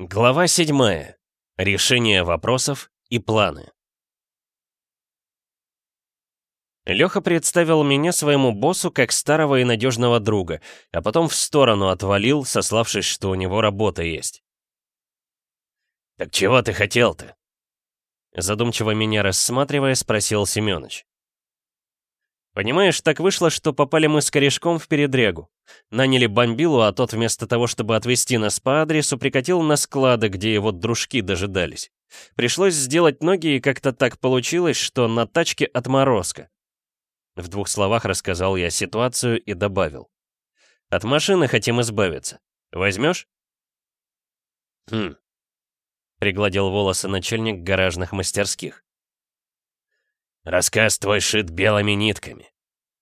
Глава 7. Решение вопросов и планы. Леха представил меня своему боссу как старого и надежного друга, а потом в сторону отвалил, сославшись, что у него работа есть. «Так чего ты хотел-то?» Задумчиво меня рассматривая, спросил Семёныч. Понимаешь, так вышло, что попали мы с корешком в передрягу. Наняли бомбилу, а тот вместо того, чтобы отвезти нас по адресу, прикатил на склады, где его дружки дожидались. Пришлось сделать ноги, и как-то так получилось, что на тачке отморозка. В двух словах рассказал я ситуацию и добавил. От машины хотим избавиться. Возьмешь? Хм. Пригладил волосы начальник гаражных мастерских. Рассказ твой шит белыми нитками.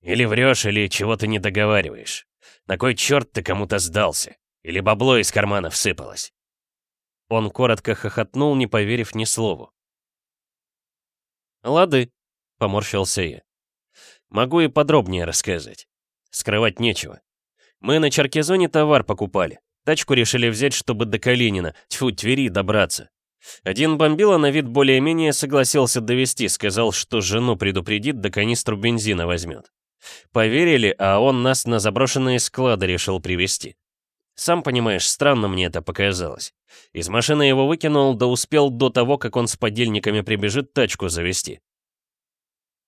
Или врешь, или чего-то не договариваешь. На кой черт ты кому-то сдался? Или бабло из кармана всыпалось?» Он коротко хохотнул, не поверив ни слову. «Лады», — поморщился я. «Могу и подробнее рассказать. Скрывать нечего. Мы на Черкизоне товар покупали. Тачку решили взять, чтобы до Калинина, тьфу, Твери, добраться. Один бомбила на вид более-менее согласился довести, сказал, что жену предупредит, да канистру бензина возьмет. Поверили, а он нас на заброшенные склады решил привезти. Сам понимаешь, странно мне это показалось. Из машины его выкинул, да успел до того, как он с подельниками прибежит тачку завести.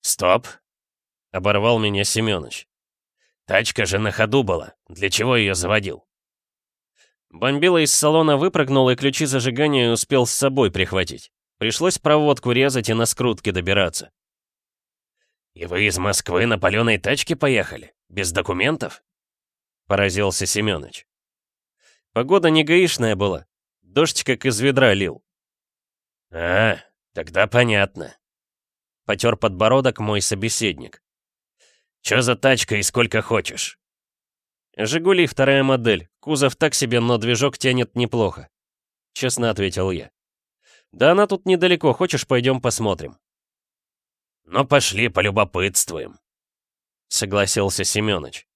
«Стоп!» — оборвал меня Семёныч. «Тачка же на ходу была. Для чего ее заводил?» Бомбила из салона выпрыгнул и ключи зажигания успел с собой прихватить. Пришлось проводку резать и на скрутке добираться. «И вы из Москвы на паленой тачке поехали? Без документов?» Поразился Семёныч. Погода не гаишная была. Дождь как из ведра лил. «А, тогда понятно», — потер подбородок мой собеседник. «Чё за тачка и сколько хочешь?» «Жигули» вторая модель. Кузов так себе, но движок тянет неплохо. Честно ответил я. Да она тут недалеко, хочешь, пойдем посмотрим. Ну пошли, полюбопытствуем. Согласился Семёныч.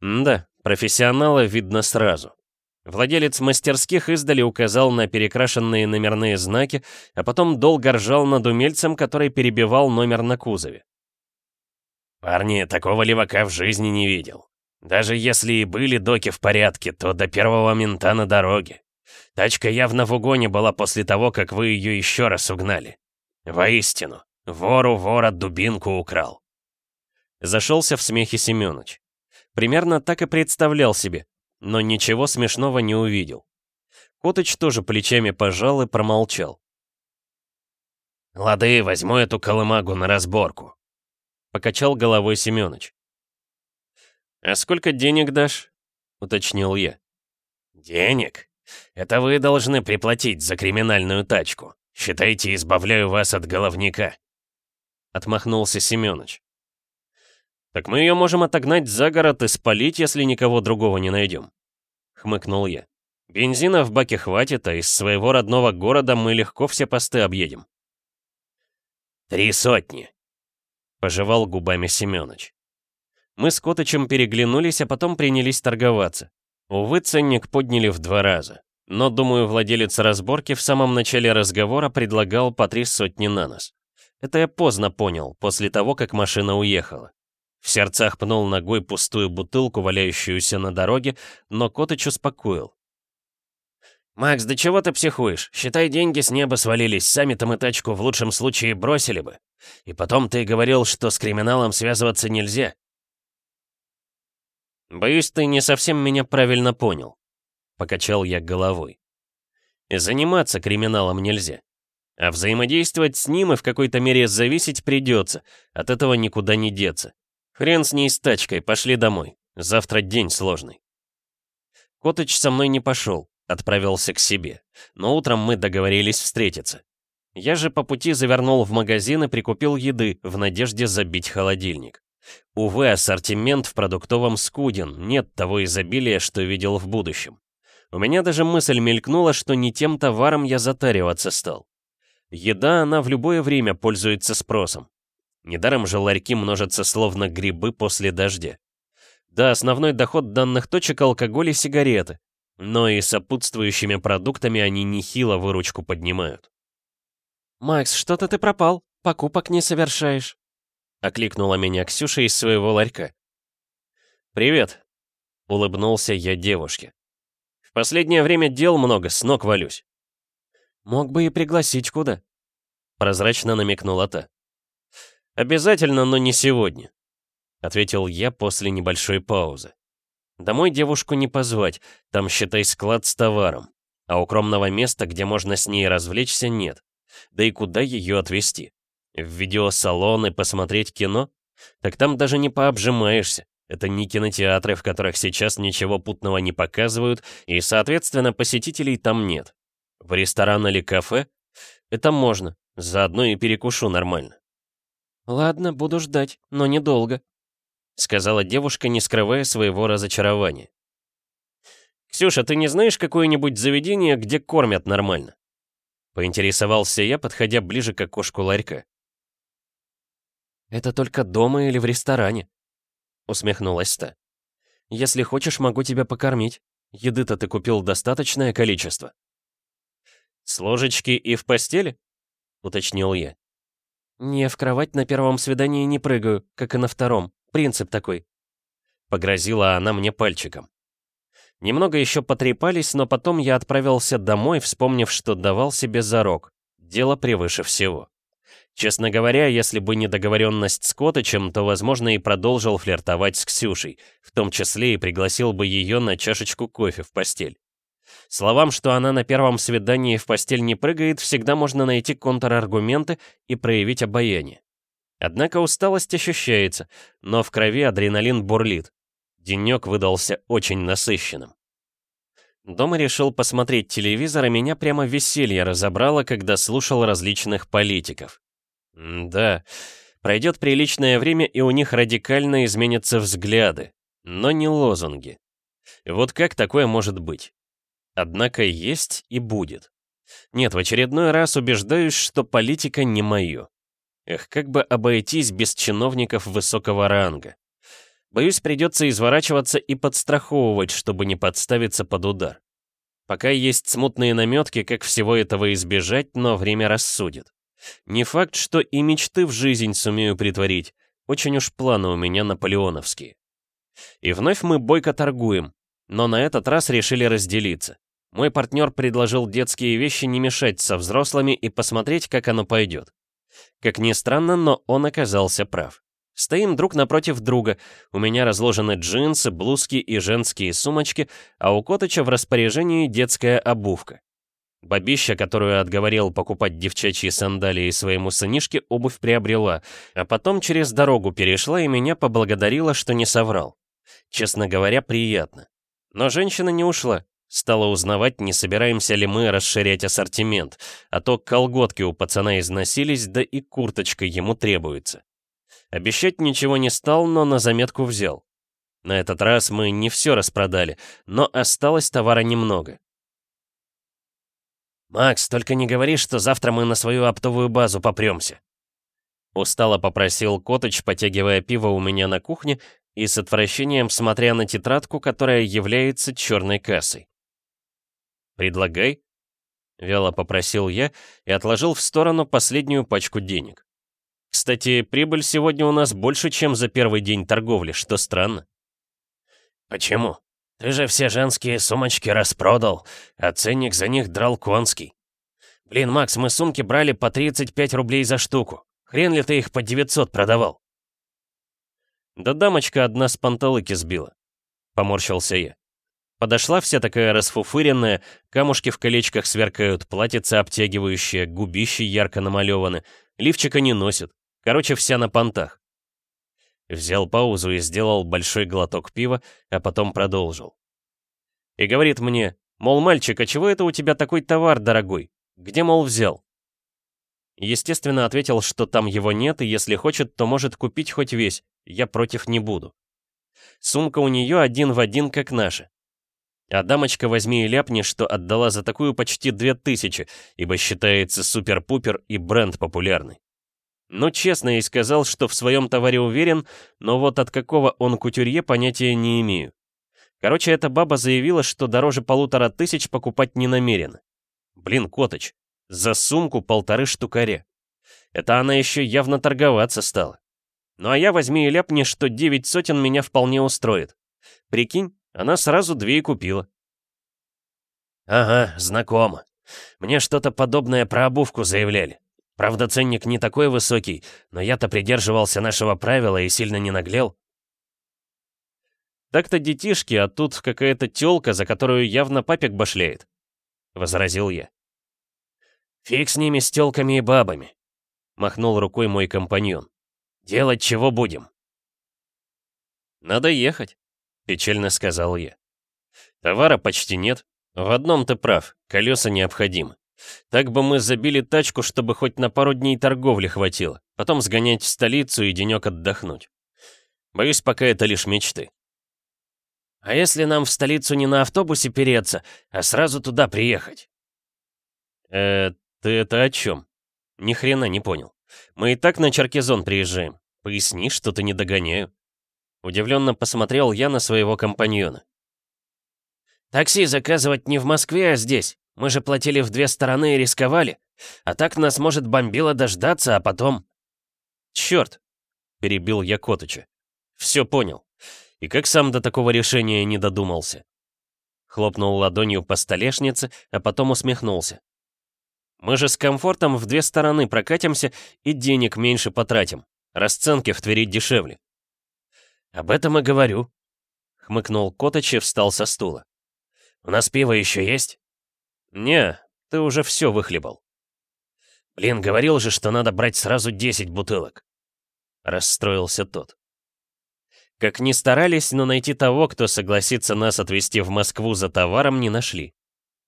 да, профессионала видно сразу. Владелец мастерских издали указал на перекрашенные номерные знаки, а потом долго ржал над умельцем, который перебивал номер на кузове. «Парни, такого левака в жизни не видел. Даже если и были доки в порядке, то до первого мента на дороге. Тачка явно в угоне была после того, как вы ее еще раз угнали. Воистину, вору вора дубинку украл. Зашелся в смехе Семёныч. Примерно так и представлял себе, но ничего смешного не увидел. Котыч тоже плечами пожал и промолчал. «Лады, возьму эту колымагу на разборку», — покачал головой Семёныч. «А сколько денег дашь?» — уточнил я. «Денег? Это вы должны приплатить за криминальную тачку. Считайте, избавляю вас от головника», — отмахнулся Семёныч. «Так мы ее можем отогнать за город и спалить, если никого другого не найдем», — хмыкнул я. «Бензина в баке хватит, а из своего родного города мы легко все посты объедем». «Три сотни», — пожевал губами Семёныч. Мы с Котычем переглянулись, а потом принялись торговаться. Увы, ценник подняли в два раза. Но, думаю, владелец разборки в самом начале разговора предлагал по три сотни на нос. Это я поздно понял, после того, как машина уехала. В сердцах пнул ногой пустую бутылку, валяющуюся на дороге, но Котыч успокоил. «Макс, да чего ты психуешь? Считай, деньги с неба свалились, сами-то мы тачку в лучшем случае бросили бы. И потом ты говорил, что с криминалом связываться нельзя. «Боюсь, ты не совсем меня правильно понял», — покачал я головой. «Заниматься криминалом нельзя. А взаимодействовать с ним и в какой-то мере зависеть придется, от этого никуда не деться. Хрен с ней с тачкой, пошли домой. Завтра день сложный». Котыч со мной не пошел, отправился к себе, но утром мы договорились встретиться. Я же по пути завернул в магазин и прикупил еды в надежде забить холодильник. Увы, ассортимент в продуктовом скуден, нет того изобилия, что видел в будущем. У меня даже мысль мелькнула, что не тем товаром я затариваться стал. Еда, она в любое время пользуется спросом. Недаром же ларьки множатся словно грибы после дождя. Да, основной доход данных точек — алкоголь и сигареты. но и сопутствующими продуктами они нехило выручку поднимают. «Макс, что-то ты пропал, покупок не совершаешь», — окликнула меня Ксюша из своего ларька. «Привет», — улыбнулся я девушке. «В последнее время дел много, с ног валюсь». «Мог бы и пригласить куда?» Прозрачно намекнула та. «Обязательно, но не сегодня», — ответил я после небольшой паузы. «Домой девушку не позвать, там, считай, склад с товаром, а укромного места, где можно с ней развлечься, нет. Да и куда ее отвезти? В видеосалон и посмотреть кино? Так там даже не пообжимаешься. Это не кинотеатры, в которых сейчас ничего путного не показывают, и, соответственно, посетителей там нет. В ресторан или кафе? Это можно, заодно и перекушу нормально. «Ладно, буду ждать, но недолго», — сказала девушка, не скрывая своего разочарования. «Ксюша, ты не знаешь какое-нибудь заведение, где кормят нормально?» Поинтересовался я, подходя ближе к окошку ларька. «Это только дома или в ресторане?» Усмехнулась та. «Если хочешь, могу тебя покормить. Еды-то ты купил достаточное количество». «С ложечки и в постели?» — уточнил я. «Не, в кровать на первом свидании не прыгаю, как и на втором. Принцип такой». Погрозила она мне пальчиком. Немного еще потрепались, но потом я отправился домой, вспомнив, что давал себе зарок. Дело превыше всего. Честно говоря, если бы не договоренность с Котычем, то, возможно, и продолжил флиртовать с Ксюшей, в том числе и пригласил бы ее на чашечку кофе в постель. Словам, что она на первом свидании в постель не прыгает, всегда можно найти контраргументы и проявить обаяние. Однако усталость ощущается, но в крови адреналин бурлит. Денек выдался очень насыщенным. Дома решил посмотреть телевизор, и меня прямо веселье разобрало, когда слушал различных политиков. М да, пройдет приличное время, и у них радикально изменятся взгляды, но не лозунги. Вот как такое может быть? Однако есть и будет. Нет, в очередной раз убеждаюсь, что политика не мое. Эх, как бы обойтись без чиновников высокого ранга. Боюсь, придется изворачиваться и подстраховывать, чтобы не подставиться под удар. Пока есть смутные наметки, как всего этого избежать, но время рассудит. Не факт, что и мечты в жизнь сумею притворить. Очень уж планы у меня наполеоновские. И вновь мы бойко торгуем, но на этот раз решили разделиться. Мой партнер предложил детские вещи не мешать со взрослыми и посмотреть, как оно пойдет. Как ни странно, но он оказался прав. Стоим друг напротив друга. У меня разложены джинсы, блузки и женские сумочки, а у Котыча в распоряжении детская обувка. Бабища, которую отговорил покупать девчачьи сандалии своему сынишке, обувь приобрела, а потом через дорогу перешла и меня поблагодарила, что не соврал. Честно говоря, приятно. Но женщина не ушла. Стала узнавать, не собираемся ли мы расширять ассортимент, а то колготки у пацана износились, да и курточка ему требуется. Обещать ничего не стал, но на заметку взял. На этот раз мы не все распродали, но осталось товара немного. «Макс, только не говори, что завтра мы на свою оптовую базу попремся!» Устало попросил Коточ, потягивая пиво у меня на кухне и с отвращением смотря на тетрадку, которая является черной кассой. «Предлагай», — вяло попросил я и отложил в сторону последнюю пачку денег. Кстати, прибыль сегодня у нас больше, чем за первый день торговли, что странно. Почему? Ты же все женские сумочки распродал, а ценник за них драл конский. Блин, Макс, мы сумки брали по 35 рублей за штуку. Хрен ли ты их по 900 продавал? Да дамочка одна с панталыки сбила. Поморщился я. Подошла вся такая расфуфыренная, камушки в колечках сверкают, платьице обтягивающее, губищи ярко намалеваны, лифчика не носит. Короче, вся на понтах. Взял паузу и сделал большой глоток пива, а потом продолжил. И говорит мне, мол, мальчик, а чего это у тебя такой товар дорогой? Где, мол, взял? Естественно, ответил, что там его нет, и если хочет, то может купить хоть весь, я против не буду. Сумка у нее один в один, как наша. А дамочка возьми и ляпни, что отдала за такую почти две тысячи, ибо считается супер-пупер и бренд популярный. Ну, честно, и сказал, что в своем товаре уверен, но вот от какого он кутюрье понятия не имею. Короче, эта баба заявила, что дороже полутора тысяч покупать не намерена. Блин, Коточ, за сумку полторы штукаря. Это она еще явно торговаться стала. Ну а я возьми и ляпни, что девять сотен меня вполне устроит. Прикинь, она сразу две и купила. Ага, знакомо. Мне что-то подобное про обувку заявляли. Правда, ценник не такой высокий, но я-то придерживался нашего правила и сильно не наглел. Так-то детишки, а тут какая-то тёлка, за которую явно папик башляет. Возразил я. Фиг с ними, с тёлками и бабами. Махнул рукой мой компаньон. Делать чего будем? Надо ехать, печально сказал я. Товара почти нет. В одном ты прав, колеса необходимы. Так бы мы забили тачку, чтобы хоть на пару дней торговли хватило. Потом сгонять в столицу и денек отдохнуть. Боюсь, пока это лишь мечты. А если нам в столицу не на автобусе переться, а сразу туда приехать? Э, ты это о чем? Ни хрена не понял. Мы и так на Черкизон приезжаем. Поясни, что ты не догоняю. Удивленно посмотрел я на своего компаньона. Такси заказывать не в Москве, а здесь. Мы же платили в две стороны и рисковали. А так нас может бомбило дождаться, а потом... Черт! Перебил я Котыча. Все понял. И как сам до такого решения не додумался? Хлопнул ладонью по столешнице, а потом усмехнулся. Мы же с комфортом в две стороны прокатимся и денег меньше потратим. Расценки в Твери дешевле. Об этом и говорю. Хмыкнул Котыч и встал со стула. У нас пиво еще есть? Не, ты уже все выхлебал. Блин, говорил же, что надо брать сразу 10 бутылок. Расстроился тот. Как ни старались, но найти того, кто согласится нас отвезти в Москву за товаром, не нашли.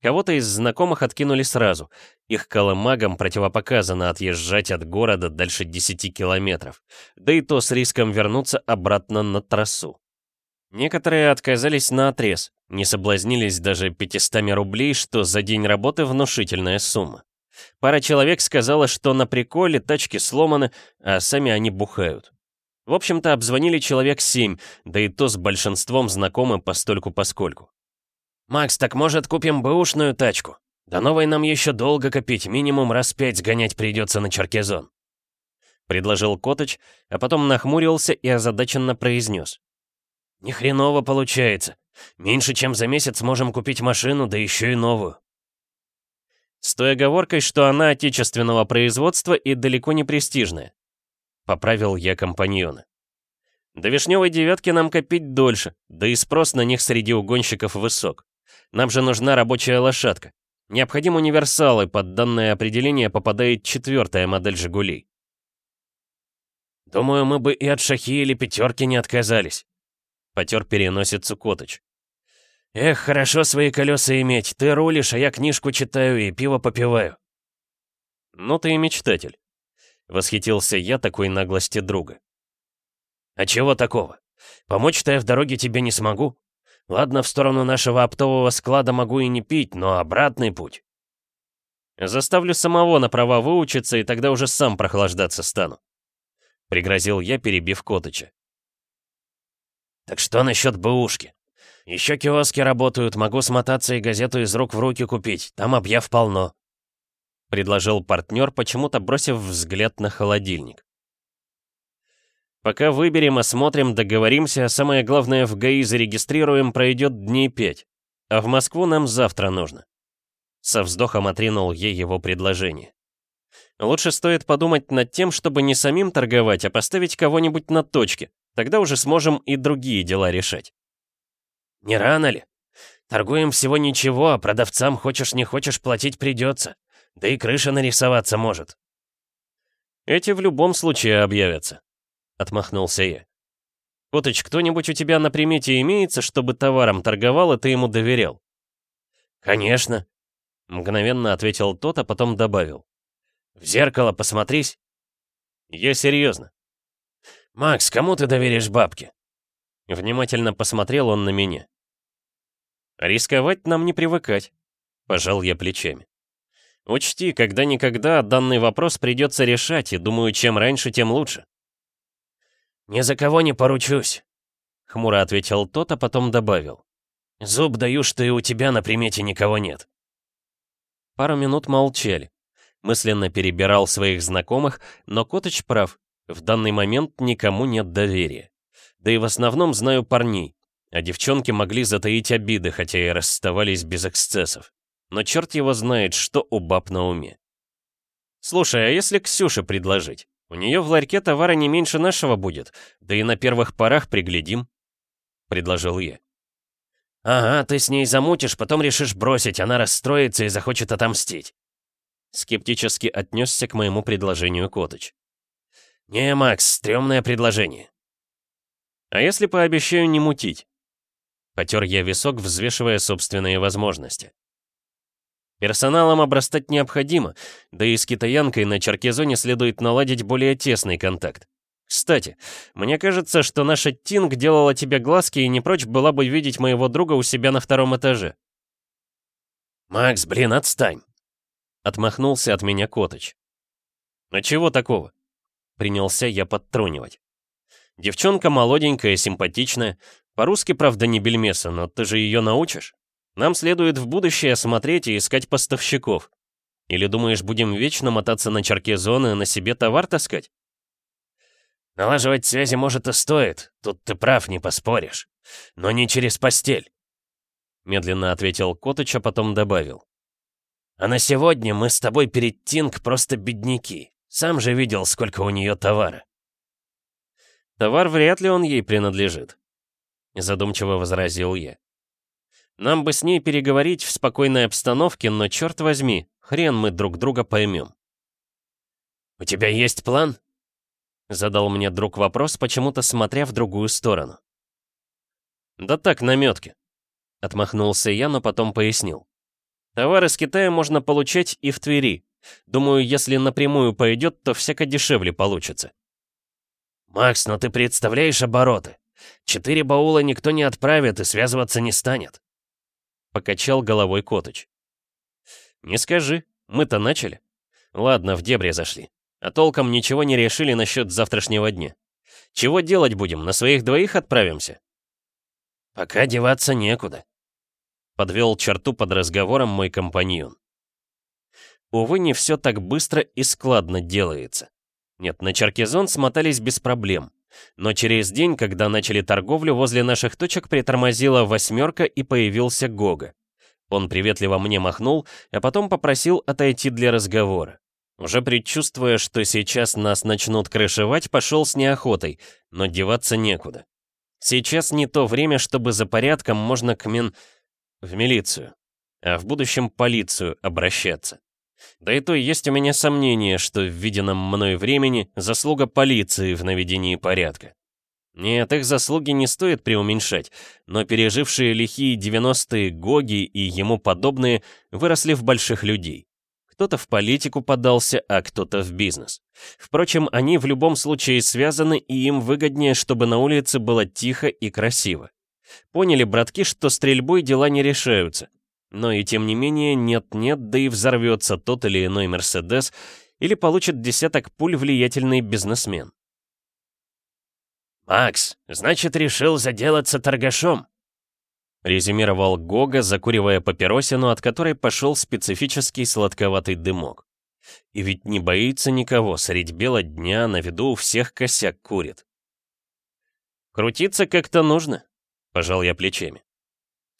Кого-то из знакомых откинули сразу. Их колымагам противопоказано отъезжать от города дальше 10 километров. Да и то с риском вернуться обратно на трассу. Некоторые отказались на отрез, не соблазнились даже 500 рублей, что за день работы внушительная сумма. Пара человек сказала, что на приколе тачки сломаны, а сами они бухают. В общем-то, обзвонили человек семь, да и то с большинством знакомы постольку-поскольку. «Макс, так может купим бэушную тачку? До новой нам еще долго копить, минимум раз пять сгонять придется на Черкизон», — предложил Коточ, а потом нахмурился и озадаченно произнес. «Ни хреново получается. Меньше чем за месяц можем купить машину, да еще и новую». С той оговоркой, что она отечественного производства и далеко не престижная. Поправил я компаньона. До вишневой девятки нам копить дольше, да и спрос на них среди угонщиков высок. Нам же нужна рабочая лошадка. Необходим универсал, и под данное определение попадает четвертая модель «Жигулей». «Думаю, мы бы и от шахи или пятерки не отказались», — потер переносицу Коточ. «Эх, хорошо свои колеса иметь. Ты рулишь, а я книжку читаю и пиво попиваю». «Ну ты и мечтатель. Восхитился я такой наглости друга. «А чего такого? Помочь-то я в дороге тебе не смогу. Ладно, в сторону нашего оптового склада могу и не пить, но обратный путь...» «Заставлю самого на права выучиться, и тогда уже сам прохлаждаться стану», — пригрозил я, перебив Котыча. «Так что насчет бэушки? Еще киоски работают, могу смотаться и газету из рук в руки купить, там объяв полно», — предложил партнер, почему-то бросив взгляд на холодильник. «Пока выберем, осмотрим, договоримся, а самое главное в ГАИ зарегистрируем, пройдет дней пять. А в Москву нам завтра нужно». Со вздохом отринул ей его предложение. Лучше стоит подумать над тем, чтобы не самим торговать, а поставить кого-нибудь на точке. Тогда уже сможем и другие дела решать. «Не рано ли? Торгуем всего ничего, а продавцам хочешь не хочешь платить придется. Да и крыша нарисоваться может. Эти в любом случае объявятся, отмахнулся я. Котыч, кто-нибудь у тебя на примете имеется, чтобы товаром торговал, и ты ему доверял? Конечно, мгновенно ответил тот, а потом добавил. В зеркало посмотрись. Я серьезно. Макс, кому ты доверишь бабки? Внимательно посмотрел он на меня. Рисковать нам не привыкать, пожал я плечами. Учти, когда-никогда данный вопрос придется решать, и думаю, чем раньше, тем лучше. «Ни за кого не поручусь», — хмуро ответил тот, а потом добавил. Зуб даю, что и у тебя на примете никого нет». Пару минут молчали. Мысленно перебирал своих знакомых, но Коточ прав. В данный момент никому нет доверия. Да и в основном знаю парней. А девчонки могли затаить обиды, хотя и расставались без эксцессов. Но черт его знает, что у баб на уме. Слушай, а если Ксюше предложить? У нее в ларьке товара не меньше нашего будет, да и на первых порах приглядим, предложил я. Ага, ты с ней замутишь, потом решишь бросить, она расстроится и захочет отомстить. Скептически отнесся к моему предложению Коточ. «Не, Макс, стрёмное предложение». «А если пообещаю не мутить?» Потер я висок, взвешивая собственные возможности. Персоналом обрастать необходимо, да и с китаянкой на Черкизоне следует наладить более тесный контакт. Кстати, мне кажется, что наша Тинг делала тебе глазки и не прочь была бы видеть моего друга у себя на втором этаже. «Макс, блин, отстань!» Отмахнулся от меня Коточ. «А чего такого?» Принялся я подтрунивать. «Девчонка молоденькая, симпатичная. По-русски, правда, не бельмеса, но ты же ее научишь. Нам следует в будущее смотреть и искать поставщиков. Или думаешь, будем вечно мотаться на Черкизон и на себе товар таскать?» «Налаживать связи, может, и стоит. Тут ты прав, не поспоришь. Но не через постель», — медленно ответил Котыч, а потом добавил. А на сегодня мы с тобой перед Тинг просто бедняки. Сам же видел, сколько у нее товара. Товар вряд ли он ей принадлежит, задумчиво возразил я. Нам бы с ней переговорить в спокойной обстановке, но черт возьми, хрен мы друг друга поймем. «У тебя есть план?» Задал мне друг вопрос, почему-то смотря в другую сторону. «Да так, наметки», — отмахнулся я, но потом пояснил. Товар из Китая можно получать и в Твери. Думаю, если напрямую пойдет, то всяко дешевле получится. «Макс, но ты представляешь обороты? Четыре баула никто не отправит и связываться не станет», — покачал головой Котыч. «Не скажи, мы-то начали. Ладно, в дебри зашли. А толком ничего не решили насчет завтрашнего дня. Чего делать будем, на своих двоих отправимся?» «Пока деваться некуда. Подвел черту под разговором мой компаньон. Увы, не все так быстро и складно делается. Нет, на Черкизон смотались без проблем. Но через день, когда начали торговлю, возле наших точек притормозила восьмерка и появился Гога. Он приветливо мне махнул, а потом попросил отойти для разговора. Уже предчувствуя, что сейчас нас начнут крышевать, пошел с неохотой, но деваться некуда. Сейчас не то время, чтобы за порядком можно к мен в милицию, а в будущем полицию обращаться. Да и то есть у меня сомнение, что в виденном мной времени заслуга полиции в наведении порядка. Нет, их заслуги не стоит преуменьшать, но пережившие лихие 90-е Гоги и ему подобные выросли в больших людей. Кто-то в политику подался, а кто-то в бизнес. Впрочем, они в любом случае связаны, и им выгоднее, чтобы на улице было тихо и красиво. Поняли, братки, что стрельбой дела не решаются. Но и тем не менее, нет-нет, да и взорвется тот или иной Мерседес, или получит десяток пуль влиятельный бизнесмен. «Макс, значит, решил заделаться торгашом?» Резюмировал Гога, закуривая папиросину, от которой пошел специфический сладковатый дымок. И ведь не боится никого, средь бела дня на виду у всех косяк курит. «Крутиться как-то нужно», — пожал я плечами.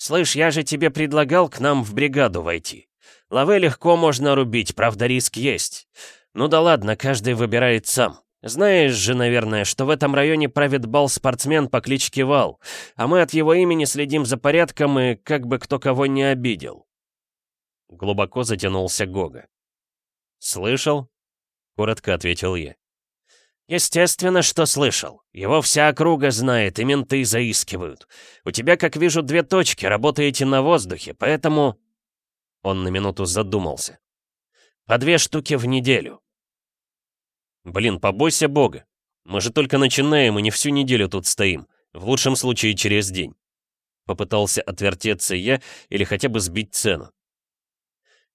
«Слышь, я же тебе предлагал к нам в бригаду войти. Лавы легко можно рубить, правда риск есть. Ну да ладно, каждый выбирает сам. Знаешь же, наверное, что в этом районе правит бал спортсмен по кличке Вал, а мы от его имени следим за порядком и как бы кто кого не обидел». Глубоко затянулся Гога. «Слышал?» — коротко ответил я. «Естественно, что слышал. Его вся округа знает, и менты заискивают. У тебя, как вижу, две точки, работаете на воздухе, поэтому...» Он на минуту задумался. «По две штуки в неделю». «Блин, побойся бога. Мы же только начинаем и не всю неделю тут стоим. В лучшем случае через день». Попытался отвертеться я или хотя бы сбить цену.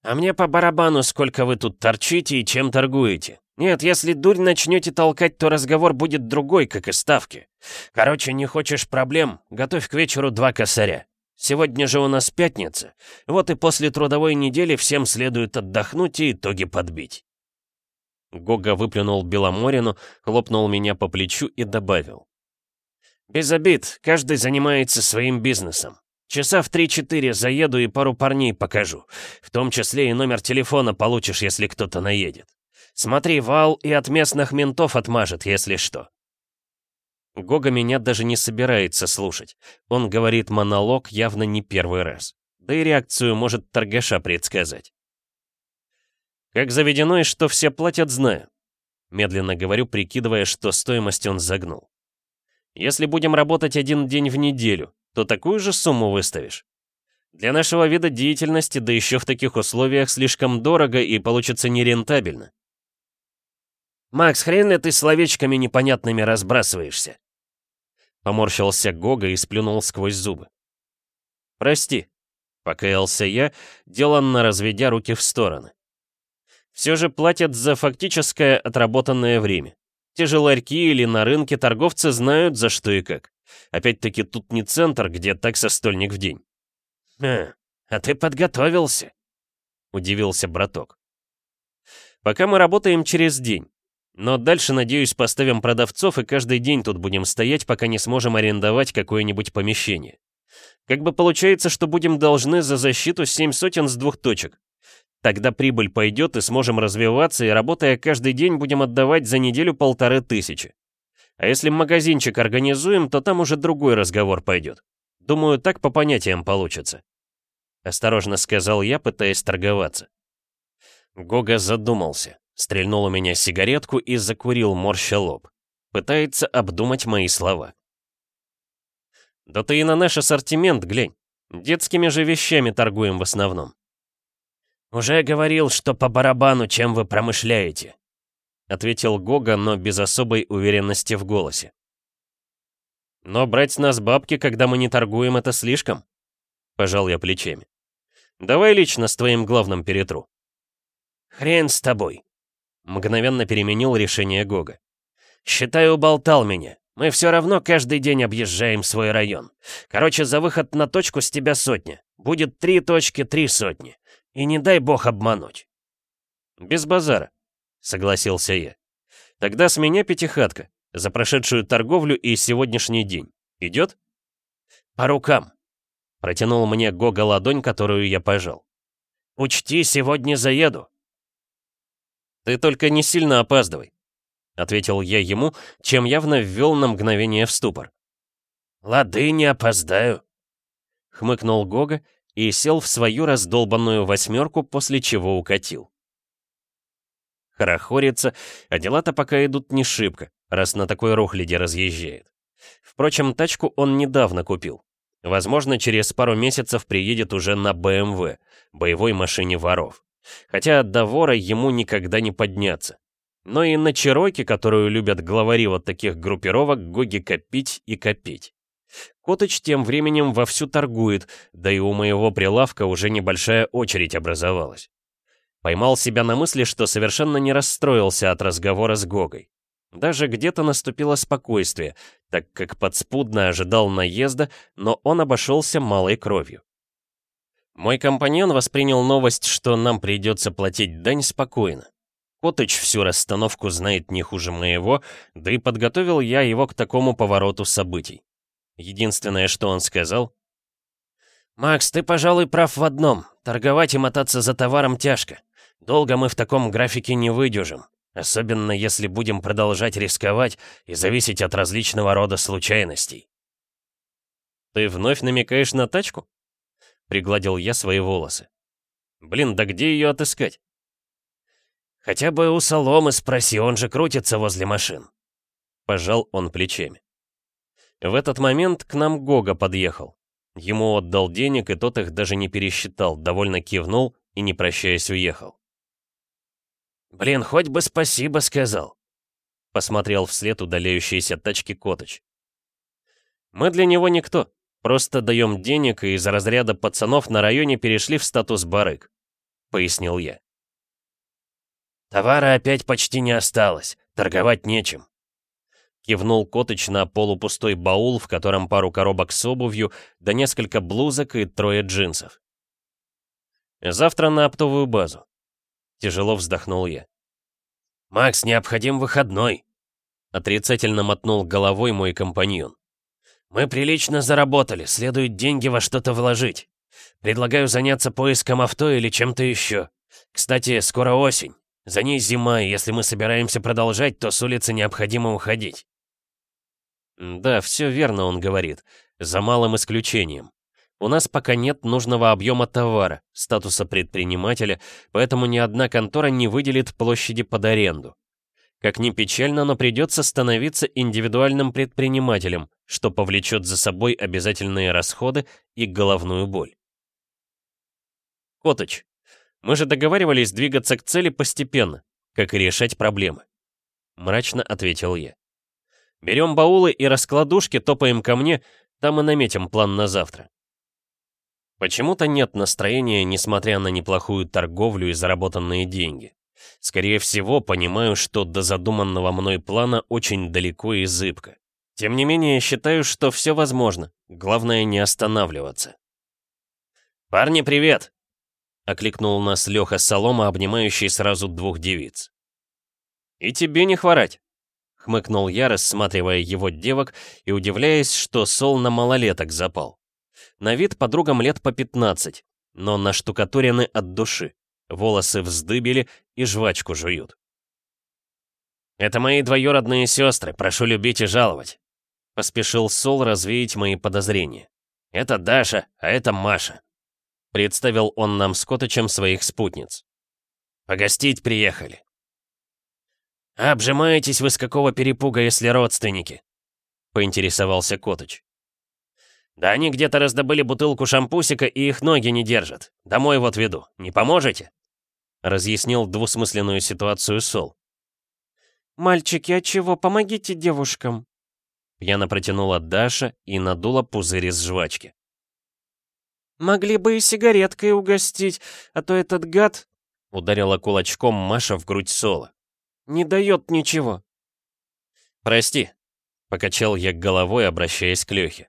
«А мне по барабану, сколько вы тут торчите и чем торгуете. Нет, если дурь начнете толкать, то разговор будет другой, как и ставки. Короче, не хочешь проблем, готовь к вечеру два косаря. Сегодня же у нас пятница. Вот и после трудовой недели всем следует отдохнуть и итоги подбить». Гога выплюнул Беломорину, хлопнул меня по плечу и добавил. «Без обид, каждый занимается своим бизнесом. Часа в 3-4 заеду и пару парней покажу. В том числе и номер телефона получишь, если кто-то наедет. Смотри, вал и от местных ментов отмажет, если что. Гога меня даже не собирается слушать. Он говорит монолог явно не первый раз. Да и реакцию может торгаша предсказать. Как заведено и что все платят, знаю. Медленно говорю, прикидывая, что стоимость он загнул. Если будем работать один день в неделю, то такую же сумму выставишь. Для нашего вида деятельности, да еще в таких условиях, слишком дорого и получится нерентабельно. «Макс, хрен ли ты словечками непонятными разбрасываешься?» Поморщился Гога и сплюнул сквозь зубы. «Прости», — покаялся я, деланно разведя руки в стороны. «Все же платят за фактическое отработанное время. Те же ларьки или на рынке торговцы знают, за что и как. Опять-таки тут не центр, где такса стольник в день». «Хм, а ты подготовился?» — удивился браток. «Пока мы работаем через день. Но дальше, надеюсь, поставим продавцов и каждый день тут будем стоять, пока не сможем арендовать какое-нибудь помещение. Как бы получается, что будем должны за защиту семь сотен с двух точек. Тогда прибыль пойдет и сможем развиваться, и работая каждый день будем отдавать за неделю полторы тысячи. А если магазинчик организуем, то там уже другой разговор пойдет. Думаю, так по понятиям получится. Осторожно сказал я, пытаясь торговаться. Гога задумался. Стрельнул у меня сигаретку и закурил, морща лоб. Пытается обдумать мои слова. «Да ты и на наш ассортимент глянь. Детскими же вещами торгуем в основном». «Уже говорил, что по барабану, чем вы промышляете», — ответил Гога, но без особой уверенности в голосе. «Но брать с нас бабки, когда мы не торгуем, это слишком?» — пожал я плечами. «Давай лично с твоим главным перетру». «Хрен с тобой», Мгновенно переменил решение Гога. «Считай, уболтал меня. Мы все равно каждый день объезжаем свой район. Короче, за выход на точку с тебя сотня. Будет три точки, три сотни. И не дай бог обмануть». «Без базара», — согласился я. «Тогда с меня пятихатка. За прошедшую торговлю и сегодняшний день. Идет?» «По рукам», — протянул мне Гога ладонь, которую я пожал. «Учти, сегодня заеду. «Ты только не сильно опаздывай», — ответил я ему, чем явно ввел на мгновение в ступор. «Лады, не опоздаю», — хмыкнул Гога и сел в свою раздолбанную восьмерку, после чего укатил. Хорохорится, а дела-то пока идут не шибко, раз на такой рухляде разъезжает. Впрочем, тачку он недавно купил. Возможно, через пару месяцев приедет уже на БМВ, боевой машине воров. Хотя до вора ему никогда не подняться. Но и на Чироке, которую любят главари вот таких группировок, Гоги копить и копить. Котыч тем временем вовсю торгует, да и у моего прилавка уже небольшая очередь образовалась. Поймал себя на мысли, что совершенно не расстроился от разговора с Гогой. Даже где-то наступило спокойствие, так как подспудно ожидал наезда, но он обошелся малой кровью. Мой компаньон воспринял новость, что нам придется платить дань спокойно. Котыч всю расстановку знает не хуже моего, да и подготовил я его к такому повороту событий. Единственное, что он сказал... «Макс, ты, пожалуй, прав в одном. Торговать и мотаться за товаром тяжко. Долго мы в таком графике не выдержим. Особенно если будем продолжать рисковать и зависеть от различного рода случайностей». «Ты вновь намекаешь на тачку?» Пригладил я свои волосы. Блин, да где ее отыскать? Хотя бы у Соломы спроси, он же крутится возле машин. Пожал он плечами. В этот момент к нам Гога подъехал. Ему отдал денег, и тот их даже не пересчитал, довольно кивнул и, не прощаясь, уехал. «Блин, хоть бы спасибо сказал», — посмотрел вслед удаляющейся тачки Коточ. «Мы для него никто», Просто даем денег, и из разряда пацанов на районе перешли в статус барыг», — пояснил я. «Товара опять почти не осталось, торговать нечем». Кивнул Котыч на полупустой баул, в котором пару коробок с обувью, да несколько блузок и трое джинсов. «Завтра на оптовую базу». Тяжело вздохнул я. «Макс, необходим выходной», — отрицательно мотнул головой мой компаньон. «Мы прилично заработали, следует деньги во что-то вложить. Предлагаю заняться поиском авто или чем-то еще. Кстати, скоро осень. За ней зима, и если мы собираемся продолжать, то с улицы необходимо уходить. Да, все верно он говорит, за малым исключением. У нас пока нет нужного объема товара, статуса предпринимателя, поэтому ни одна контора не выделит площади под аренду. Как ни печально, но придется становиться индивидуальным предпринимателем, что повлечет за собой обязательные расходы и головную боль. Коточ, мы же договаривались двигаться к цели постепенно, как и решать проблемы. Мрачно ответил я. Берем баулы и раскладушки, топаем ко мне, там и наметим план на завтра. Почему-то нет настроения, несмотря на неплохую торговлю и заработанные деньги. Скорее всего, понимаю, что до задуманного мной плана очень далеко и зыбко. Тем не менее, считаю, что все возможно. Главное не останавливаться. «Парни, привет!» — окликнул нас Леха Солома, обнимающий сразу двух девиц. «И тебе не хворать!» хмыкнул я, рассматривая его девок и удивляясь, что Сол на малолеток запал. На вид подругам лет по 15, но наштукатурены от души. Волосы вздыбили и жвачку жуют. «Это мои двоюродные сестры, прошу любить и жаловать», — поспешил Сол развеять мои подозрения. «Это Даша, а это Маша», — представил он нам с Котычем своих спутниц. «Погостить приехали». «А обжимаетесь вы с какого перепуга, если родственники?» — поинтересовался Котыч. «Да они где-то раздобыли бутылку шампусика и их ноги не держат. Домой вот веду. Не поможете?» Разъяснил двусмысленную ситуацию Сол. «Мальчики, а чего? Помогите девушкам!» Пьяно протянула Даша и надула пузырь из жвачки. «Могли бы и сигареткой угостить, а то этот гад...» Ударила кулачком Маша в грудь Сола. Не дает ничего. Прости, покачал я головой, обращаясь к Лехе.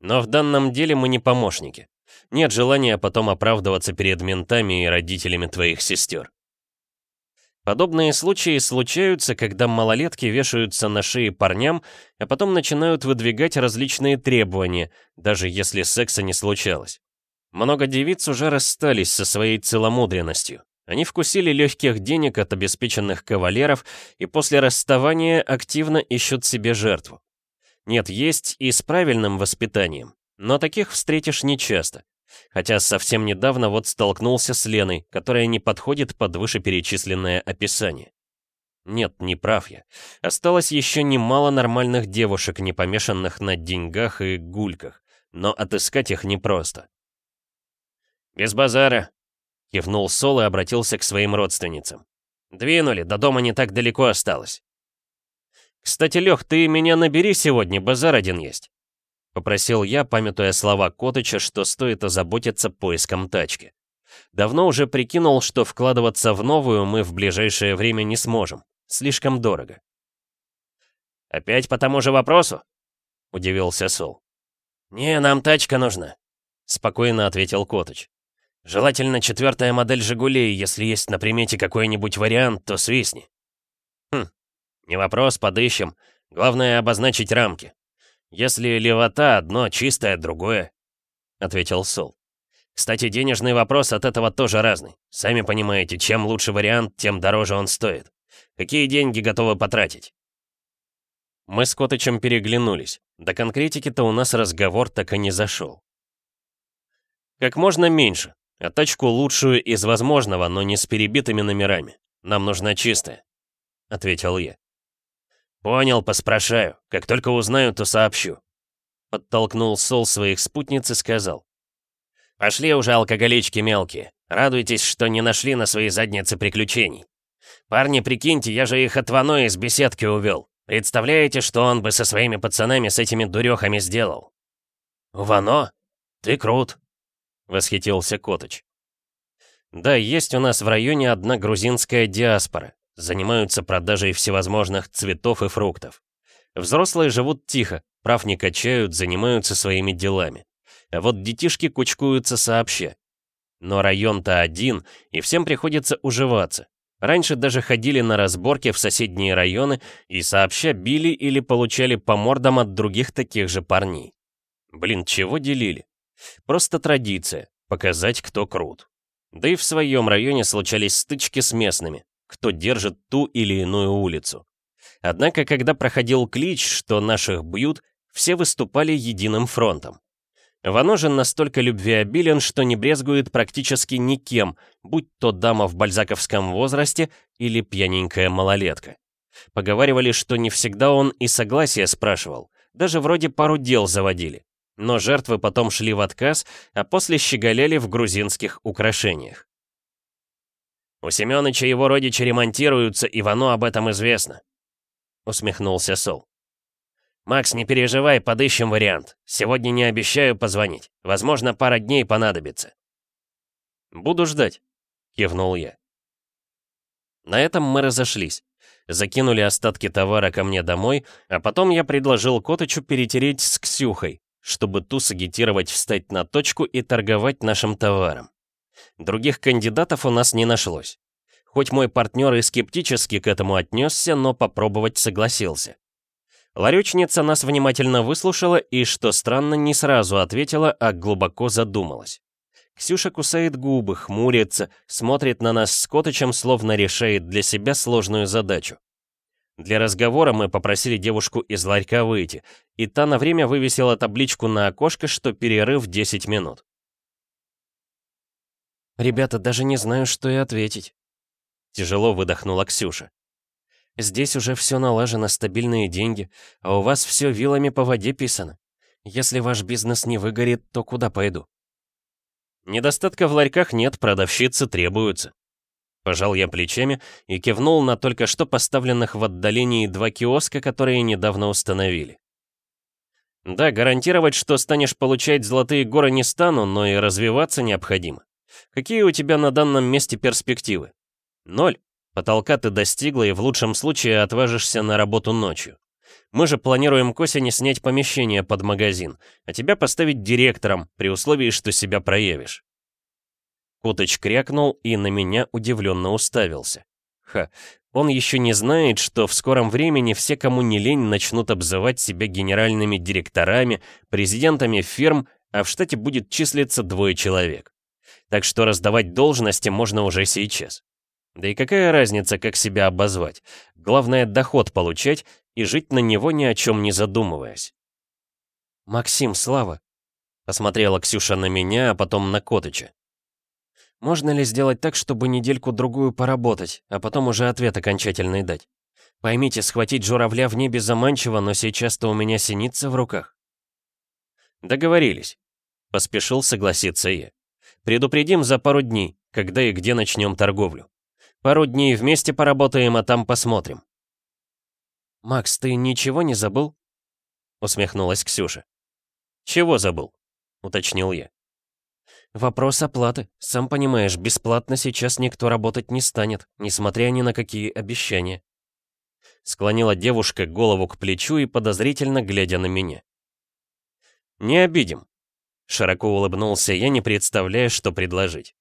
Но в данном деле мы не помощники. Нет желания потом оправдываться перед ментами и родителями твоих сестер. Подобные случаи случаются, когда малолетки вешаются на шеи парням, а потом начинают выдвигать различные требования, даже если секса не случалось. Много девиц уже расстались со своей целомудренностью. Они вкусили легких денег от обеспеченных кавалеров и после расставания активно ищут себе жертву. Нет, есть и с правильным воспитанием, но таких встретишь нечасто. Хотя совсем недавно вот столкнулся с Леной, которая не подходит под вышеперечисленное описание. Нет, не прав я. Осталось еще немало нормальных девушек, не помешанных на деньгах и гульках, но отыскать их непросто. «Без базара», Кивнул Сол и обратился к своим родственницам. «Двинули, до дома не так далеко осталось». «Кстати, Лех, ты меня набери сегодня, базар один есть». Попросил я, памятуя слова Котыча, что стоит озаботиться поиском тачки. Давно уже прикинул, что вкладываться в новую мы в ближайшее время не сможем. Слишком дорого. «Опять по тому же вопросу?» — удивился Сол. «Не, нам тачка нужна», — спокойно ответил Котыч. Желательно четвертая модель «Жигулей», если есть на примете какой-нибудь вариант, то свистни. Хм, не вопрос, подыщем. Главное обозначить рамки. Если левота одно, чистое другое, — ответил Сол. Кстати, денежный вопрос от этого тоже разный. Сами понимаете, чем лучше вариант, тем дороже он стоит. Какие деньги готовы потратить? Мы с Котычем переглянулись. До конкретики-то у нас разговор так и не зашел. Как можно меньше, а тачку лучшую из возможного, но не с перебитыми номерами. Нам нужна чистая», — ответил я. «Понял, поспрашаю. Как только узнаю, то сообщу». Подтолкнул Сол своих спутниц и сказал. «Пошли уже, алкоголички мелкие. Радуйтесь, что не нашли на своей заднице приключений. Парни, прикиньте, я же их от Вано из беседки увел. Представляете, что он бы со своими пацанами с этими дурехами сделал?» «Вано? Ты крут», — восхитился Коточ. «Да, есть у нас в районе одна грузинская диаспора. Занимаются продажей всевозможных цветов и фруктов. Взрослые живут тихо, прав не качают, занимаются своими делами. А вот детишки кучкуются сообща. Но район-то один, и всем приходится уживаться. Раньше даже ходили на разборки в соседние районы и сообща били или получали по мордам от других таких же парней. Блин, чего делили? Просто традиция, показать, кто крут. Да и в своем районе случались стычки с местными, кто держит ту или иную улицу. Однако, когда проходил клич, что наших бьют, все выступали единым фронтом. Ваножин настолько любвеобилен, что не брезгует практически никем, будь то дама в бальзаковском возрасте или пьяненькая малолетка. Поговаривали, что не всегда он и согласие спрашивал, даже вроде пару дел заводили. Но жертвы потом шли в отказ, а после щеголяли в грузинских украшениях. «У Семёныча его родичи ремонтируются, и Вано об этом известно», — усмехнулся Сол. «Макс, не переживай, подыщем вариант. Сегодня не обещаю позвонить. Возможно, пара дней понадобится». «Буду ждать», — кивнул я. На этом мы разошлись. Закинули остатки товара ко мне домой, а потом я предложил Коточу перетереть с Ксюхой, чтобы ту сагитировать встать на точку и торговать нашим товаром. Других кандидатов у нас не нашлось. Хоть мой партнер и скептически к этому отнесся, но попробовать согласился. Ларючница нас внимательно выслушала и, что странно, не сразу ответила, а глубоко задумалась. Ксюша кусает губы, хмурится, смотрит на нас с Коточем, словно решает для себя сложную задачу. Для разговора мы попросили девушку из ларька выйти, и та на время вывесила табличку на окошко, что перерыв 10 минут. «Ребята, даже не знаю, что и ответить», — тяжело выдохнула Ксюша. Здесь уже все налажено, стабильные деньги, а у вас все вилами по воде писано. Если ваш бизнес не выгорит, то куда пойду? Недостатка в ларьках нет, продавщицы требуются. Пожал я плечами и кивнул на только что поставленных в отдалении два киоска, которые недавно установили. Да, гарантировать, что станешь получать золотые горы не стану, но и развиваться необходимо. Какие у тебя на данном месте перспективы? Ноль. Потолка ты достигла и в лучшем случае отважишься на работу ночью. Мы же планируем к осени снять помещение под магазин, а тебя поставить директором, при условии, что себя проявишь. Кутыч крякнул и на меня удивленно уставился. Ха, он еще не знает, что в скором времени все, кому не лень, начнут обзывать себя генеральными директорами, президентами фирм, а в штате будет числиться двое человек. Так что раздавать должности можно уже сейчас. Да и какая разница, как себя обозвать? Главное, доход получать и жить на него ни о чем не задумываясь. «Максим, Слава!» — посмотрела Ксюша на меня, а потом на Котыча. «Можно ли сделать так, чтобы недельку-другую поработать, а потом уже ответ окончательный дать? Поймите, схватить журавля в небе заманчиво, но сейчас-то у меня синица в руках». «Договорились», — поспешил согласиться я. «Предупредим за пару дней, когда и где начнем торговлю». Пару дней вместе поработаем, а там посмотрим. «Макс, ты ничего не забыл?» Усмехнулась Ксюша. «Чего забыл?» Уточнил я. «Вопрос оплаты. Сам понимаешь, бесплатно сейчас никто работать не станет, несмотря ни на какие обещания». Склонила девушка голову к плечу и подозрительно глядя на меня. «Не обидим», — широко улыбнулся я, не представляя, что предложить.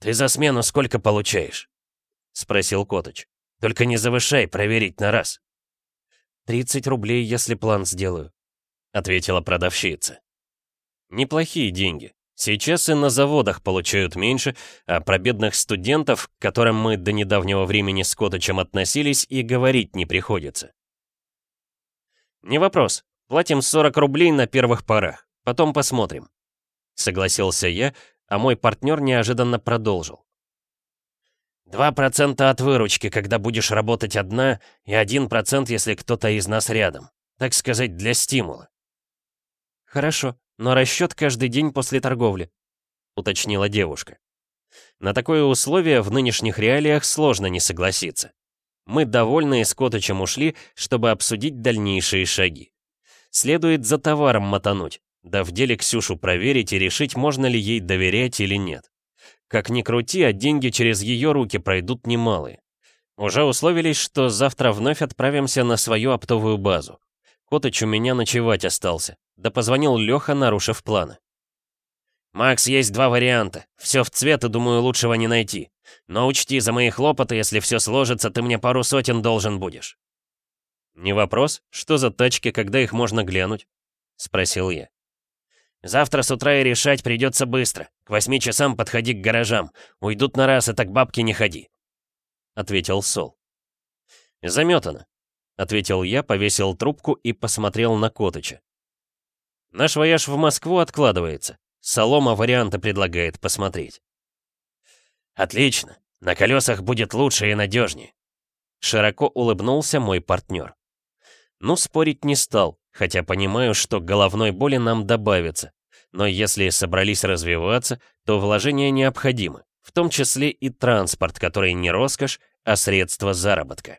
«Ты за смену сколько получаешь?» — спросил Коточ. «Только не завышай, проверить на раз». «Тридцать рублей, если план сделаю», — ответила продавщица. «Неплохие деньги. Сейчас и на заводах получают меньше, а про бедных студентов, к которым мы до недавнего времени с Коточем относились, и говорить не приходится». «Не вопрос. Платим 40 рублей на первых порах. Потом посмотрим», — согласился я, а мой партнер неожиданно продолжил. «Два процента от выручки, когда будешь работать одна, и один процент, если кто-то из нас рядом. Так сказать, для стимула». «Хорошо, но расчет каждый день после торговли», — уточнила девушка. На такое условие в нынешних реалиях сложно не согласиться. Мы довольны с Коточем ушли, чтобы обсудить дальнейшие шаги. Следует за товаром мотануть, да в деле Ксюшу проверить и решить, можно ли ей доверять или нет. Как ни крути, а деньги через ее руки пройдут немалые. Уже условились, что завтра вновь отправимся на свою оптовую базу. Котыч у меня ночевать остался. Да позвонил Леха, нарушив планы. «Макс, есть два варианта. Все в цвет, и думаю, лучшего не найти. Но учти, за мои хлопоты, если все сложится, ты мне пару сотен должен будешь». «Не вопрос. Что за тачки, когда их можно глянуть?» — спросил я. «Завтра с утра и решать придется быстро. К восьми часам подходи к гаражам. Уйдут на раз, и так бабки не ходи», — ответил Сол. «Заметано», — ответил я, повесил трубку и посмотрел на Котыча. «Наш вояж в Москву откладывается. Солома варианты предлагает посмотреть. «Отлично. На колесах будет лучше и надежнее», — широко улыбнулся мой партнер. Ну, спорить не стал, хотя понимаю, что головной боли нам добавится. Но если собрались развиваться, то вложения необходимы, в том числе и транспорт, который не роскошь, а средство заработка.